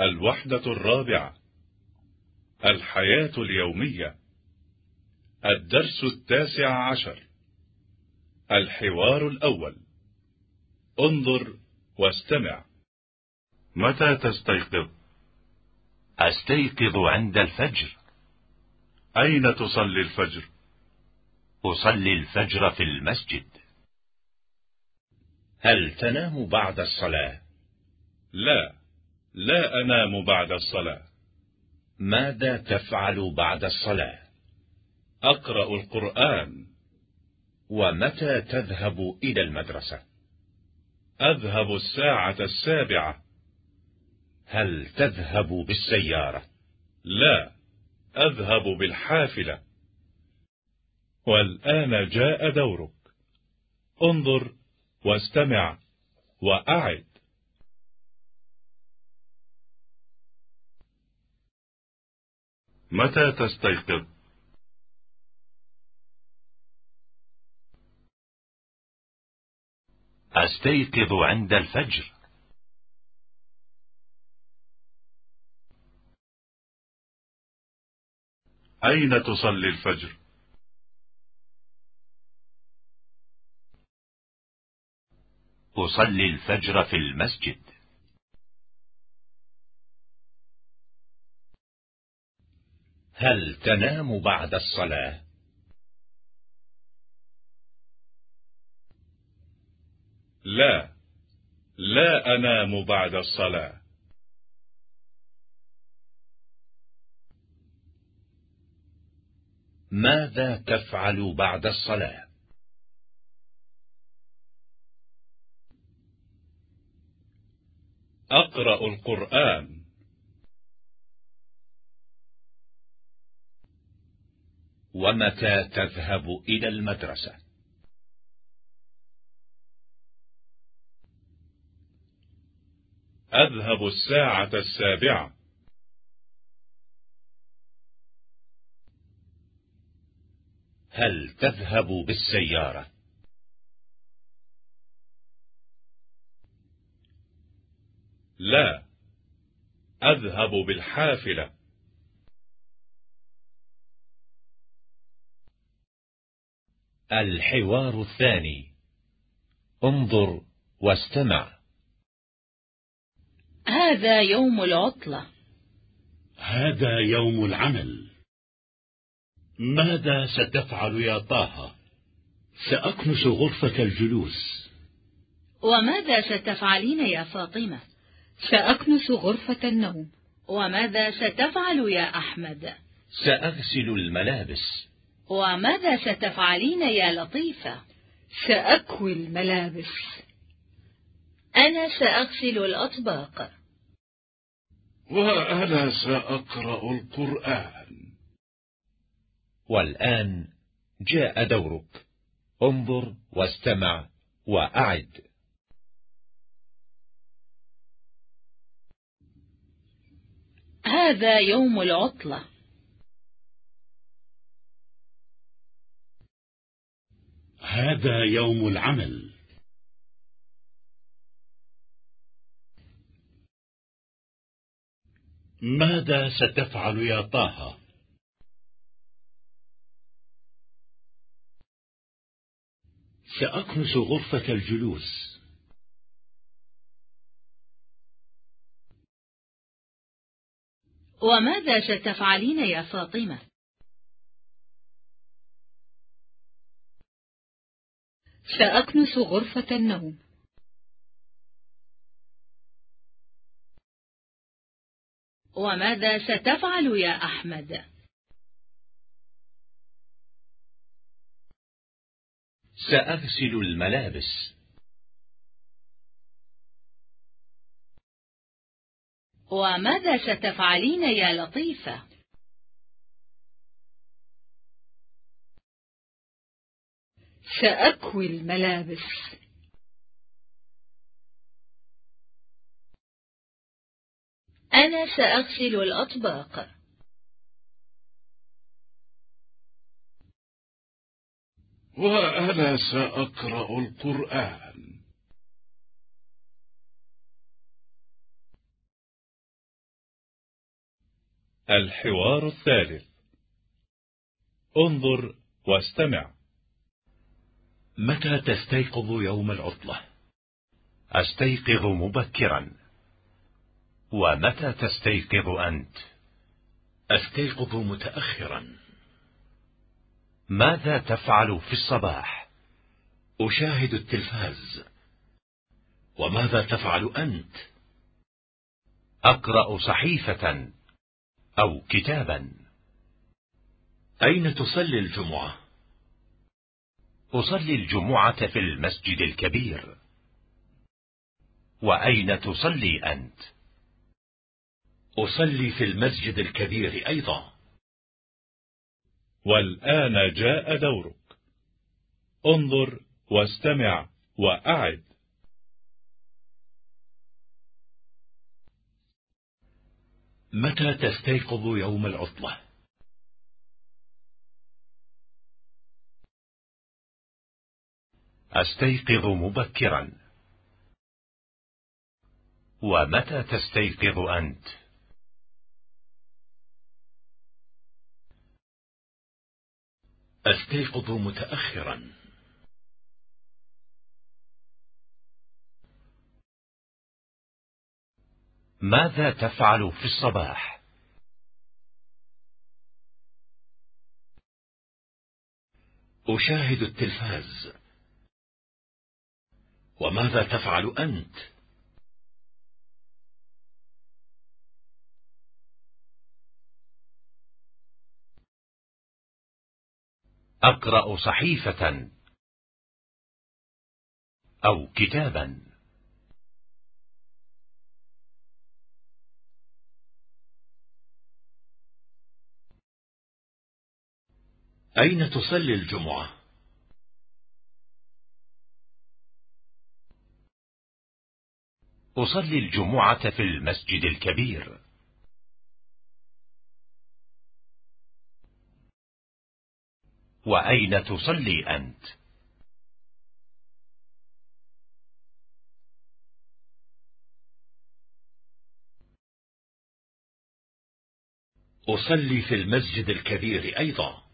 الوحدة الرابعة. الحياة اليومية. الدرس التاسع عشر. الحوار الأول. انظر واستمع. متى تستيقظ؟ أستيقظ عند الفجر. أين تصلي الفجر؟ أصلي الفجر في المسجد. هل تنام بعد الصلاة؟ لا. لا أنام بعد الصلاة ماذا تفعل بعد الصلاة؟ أقرأ القرآن ومتى تذهب إلى المدرسة؟ أذهب الساعة السابعة هل تذهب بالسيارة؟ لا أذهب بالحافلة والآن جاء دورك انظر واستمع وأعد متى تستيقظ؟ أستيقظ عند الفجر أين تصلي الفجر؟ أصلي الفجر في المسجد هل تنام بعد الصلاة؟ لا لا أنام بعد الصلاة ماذا تفعل بعد الصلاة؟ أقرأ القرآن ومتى تذهب إلى المدرسة؟ أذهب الساعة السابعة هل تذهب بالسيارة؟ لا أذهب بالحافلة الحوار الثاني. انظر واستمع. هذا يوم العطلة. هذا يوم العمل. ماذا ستفعل يا طه؟ سأكنس غرفة الجلوس. وماذا ستفعلين يا فاطمة؟ سأكنس غرفة النوم. وماذا ستفعل يا أحمد؟ سأغسل الملابس. وماذا ستفعلين يا لطيفة؟ سأكوي الملابس. أنا سأغسل الأطباق. وأنا سأقرأ القرآن. والآن جاء دورك. انظر واستمع وأعد. هذا يوم العطلة. هذا يوم العمل. ماذا ستفعل يا طه؟ سأكنس غرفة الجلوس. وماذا ستفعلين يا فاطمة؟ سأكنس غرفة النوم. وماذا ستفعل يا أحمد؟ سأغسل الملابس. وماذا ستفعلين يا لطيفة؟ سأكوي الملابس. أنا سأغسل الأطباق. وأنا سأقرأ القرآن. الحوار الثالث. انظر واستمع. متى تستيقظ يوم العطلة؟ أستيقظ مبكرا. ومتى تستيقظ أنت؟ أستيقظ متأخرا. ماذا تفعل في الصباح؟ أشاهد التلفاز. وماذا تفعل أنت؟ أقرأ صحيفة أو كتابا. أين تصلي الجمعة؟ أصلي الجمعة في المسجد الكبير. وأين تصلي أنت؟ أصلي في المسجد الكبير أيضا. والآن جاء دورك. انظر واستمع وأعد. متى تستيقظ يوم العطلة؟ أستيقظ مبكرا. ومتى تستيقظ أنت؟ أستيقظ متأخرا. ماذا تفعل في الصباح؟ أشاهد التلفاز. وماذا تفعل أنت؟ أقرأ صحيفة أو كتابا. أين تصلي الجمعة؟ أصلي الجمعة في المسجد الكبير. وأين تصلي أنت؟ أصلي في المسجد الكبير أيضا.